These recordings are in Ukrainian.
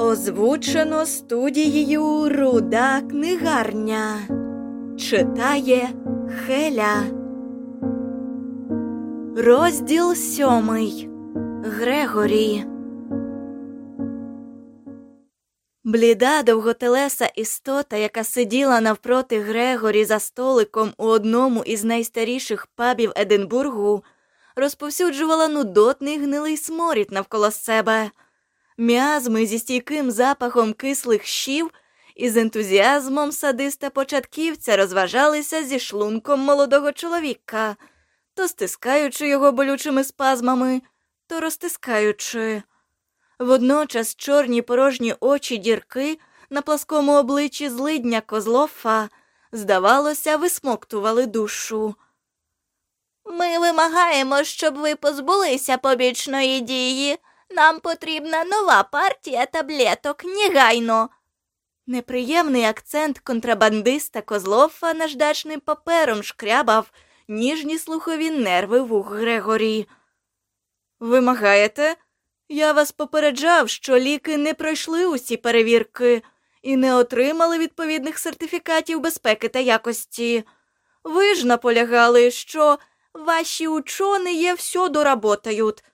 Озвучено студією Руда книгарня. Читає Хеля. Розділ сьомий. Грегорі. Бліда довготелеса істота, яка сиділа навпроти Грегорі за столиком у одному із найстаріших пабів Единбургу, розповсюджувала нудотний гнилий сморід навколо себе. М'язми зі стійким запахом кислих щів і з ентузіазмом садиста початківця розважалися зі шлунком молодого чоловіка, то стискаючи його болючими спазмами, то розтискаючи. Водночас чорні порожні очі дірки на пласкому обличчі злидня Козлофа, здавалося, висмоктували душу. Ми вимагаємо, щоб ви позбулися побічної дії. Нам потрібна нова партія таблеток негайно. Неприємний акцент контрабандиста Козлофа наждачним папером шкрябав ніжні слухові нерви вух Грегорі. Вимагаєте? Я вас попереджав, що ліки не пройшли усі перевірки і не отримали відповідних сертифікатів безпеки та якості. Ви ж наполягали, що ваші учені є все доработають.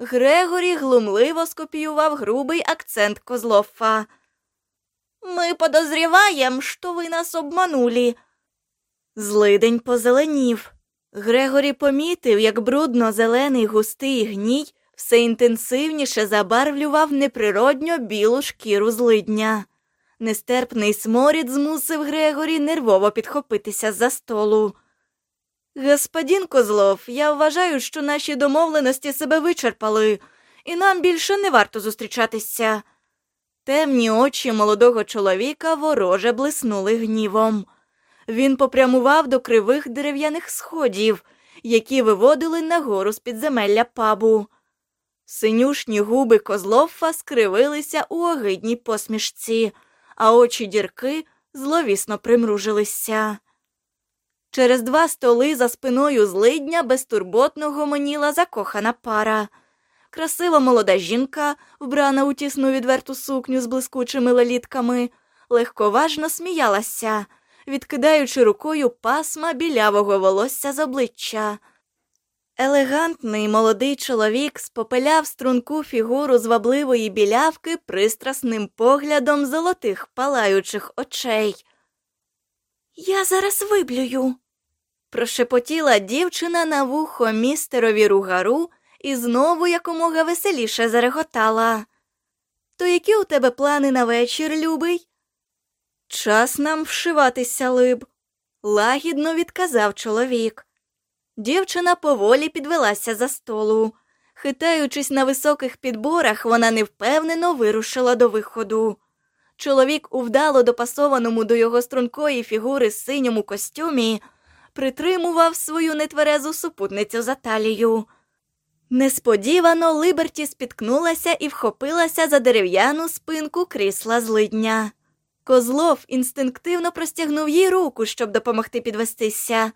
Грегорі глумливо скопіював грубий акцент Козлофа. Ми подозріваємо, що ви нас обманули. Злидень позеленів. Грегорі помітив, як брудно зелений густий гній все інтенсивніше забарвлював неприродньо білу шкіру злидня. Нестерпний сморід змусив Грегорі нервово підхопитися за столу. Господин Козлов, я вважаю, що наші домовленості себе вичерпали, і нам більше не варто зустрічатися. Темні очі молодого чоловіка вороже блиснули гнівом. Він попрямував до кривих дерев'яних сходів, які виводили нагору з підземелля пабу. Синюшні губи Козлофа скривилися у огидній посмішці, а очі дірки зловісно примружилися. Через два столи за спиною злидня безтурботно гомоніла закохана пара. Красива молода жінка, вбрана у тісну відверту сукню з блискучими лелітками, легковажно сміялася, відкидаючи рукою пасма білявого волосся з обличчя. Елегантний молодий чоловік спопеляв струнку фігуру звабливої білявки пристрасним поглядом золотих палаючих очей. Я зараз виблюю, прошепотіла дівчина на вухо містерові ругару і знову якомога веселіше зареготала. То які у тебе плани на вечір, любий? Час нам вшиватися, либ, лагідно відказав чоловік. Дівчина поволі підвелася за столу. Хитаючись на високих підборах, вона невпевнено вирушила до виходу. Чоловік у вдало допасованому до його стрункої фігури синьому костюмі притримував свою нетверезу супутницю за талію. Несподівано Либерті спіткнулася і вхопилася за дерев'яну спинку крісла злидня. Козлов інстинктивно простягнув їй руку, щоб допомогти підвестися.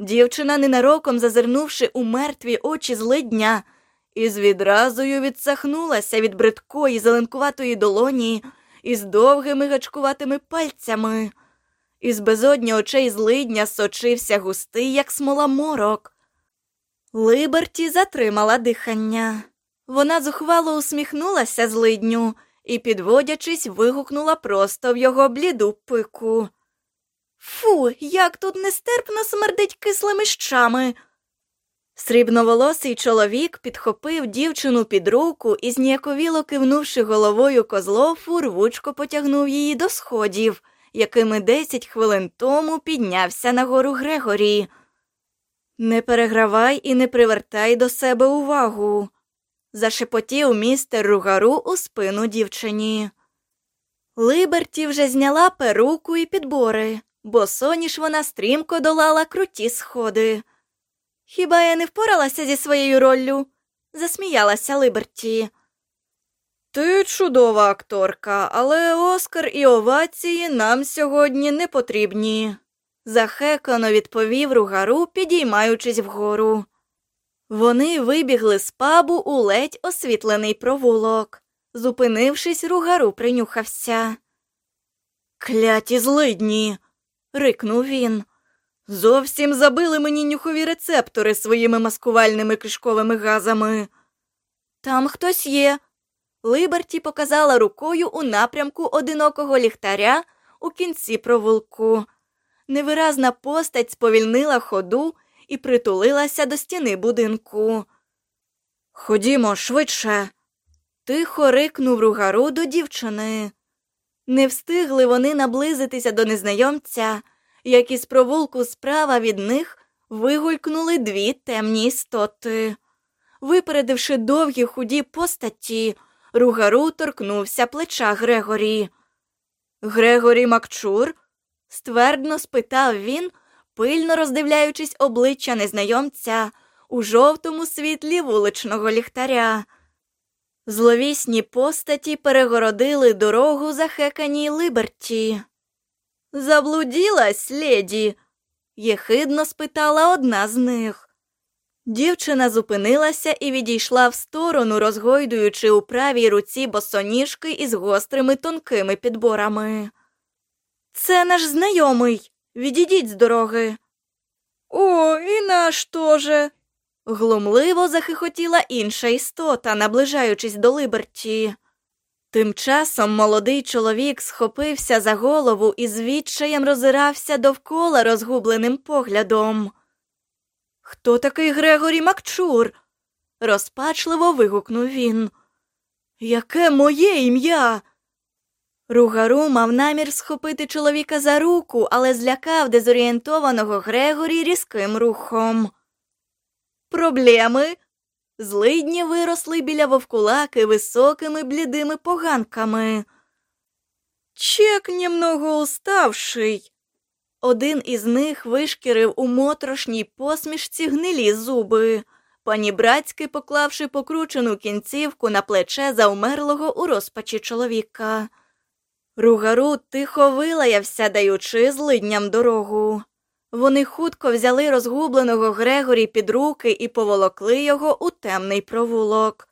Дівчина, ненароком зазирнувши у мертві очі злидня, із відразою відсахнулася від бридкої зеленкуватої долоні із довгими гачкуватими пальцями. Із безодні очей злидня сочився густий, як смола морок. Либерті затримала дихання. Вона зухвало усміхнулася злидню і, підводячись, вигукнула просто в його бліду пику. Фу, як тут нестерпно смердить кислими щами. Срібноволосий чоловік підхопив дівчину під руку і, зніяковіло кивнувши головою козлофу, рвучко потягнув її до сходів, якими десять хвилин тому піднявся на гору Грегорі. Не перегравай і не привертай до себе увагу, зашепотів містер Ругару у спину дівчині. Либерті вже зняла перуку і підбори, бо соніш вона стрімко долала круті сходи. Хіба я не впоралася зі своєю роллю? засміялася Либерті. Ти чудова акторка, але Оскар і овації нам сьогодні не потрібні, захекано відповів ругару, підіймаючись вгору. Вони вибігли з пабу у ледь освітлений провулок. Зупинившись, ругару принюхався. Кляті злидні. рикнув він. Зовсім забили мені нюхові рецептори своїми маскувальними кишковими газами. Там хтось є. Либерті показала рукою у напрямку одинокого ліхтаря у кінці провулку. Невиразна постать сповільнила ходу і притулилася до стіни будинку. Ходімо швидше. Тихо рикнув ругару до дівчини. Не встигли вони наблизитися до незнайомця, як із провулку справа від них вигулькнули дві темні істоти. Випередивши довгі худі постаті, ругару торкнувся плеча Грегорі. Грегорі Макчур? ствердно спитав він, пильно роздивляючись обличчя незнайомця у жовтому світлі вуличного ліхтаря. Зловісні постаті перегородили дорогу захеканій Либерті. Заблуділась, леді? єхидно спитала одна з них. Дівчина зупинилася і відійшла в сторону, розгойдуючи у правій руці босоніжки із гострими тонкими підборами. Це наш знайомий. Відійдіть з дороги. О, і наш тоже. Глумливо захихотіла інша істота, наближаючись до Либерті. Тим часом молодий чоловік схопився за голову і з відчаєм розирався довкола розгубленим поглядом. Хто такий Грегорі Макчур? розпачливо вигукнув він. Яке моє ім'я? Ругару мав намір схопити чоловіка за руку, але злякав дезорієнтованого Грегорі різким рухом. Проблеми? Злидні виросли біля вовкулаки високими блідими поганками. Чек немного уставший. Один із них вишкірив у моторошній посмішці гнилі зуби, панібратськи поклавши покручену кінцівку на плече заумерлого у розпачі чоловіка. Ругару тихо вилаявся, даючи злидням дорогу. Вони хутко взяли розгубленого Грегорі під руки і поволокли його у темний провулок.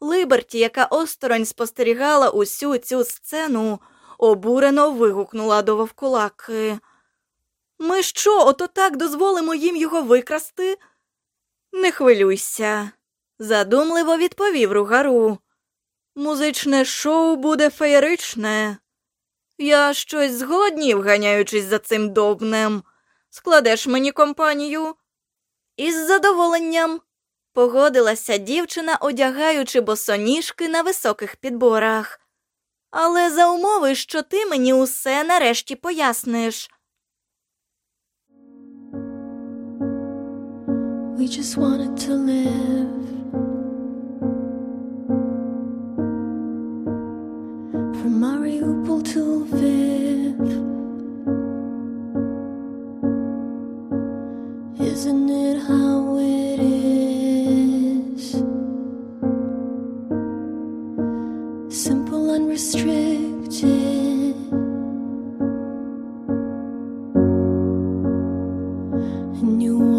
Либерті, яка осторонь спостерігала усю цю сцену, обурено вигукнула до вовкулаки. Ми що, ото так дозволимо їм його викрасти? Не хвилюйся, задумливо відповів ругару. Музичне шоу буде феєричне. Я щось зголоднів, ганяючись за цим довбнем. Складеш мені компанію? Із задоволенням, погодилася дівчина, одягаючи босоніжки на високих підборах. Але за умови, що ти мені усе нарешті поясниш. We just wanted to live. From Mariupol to Lviv. You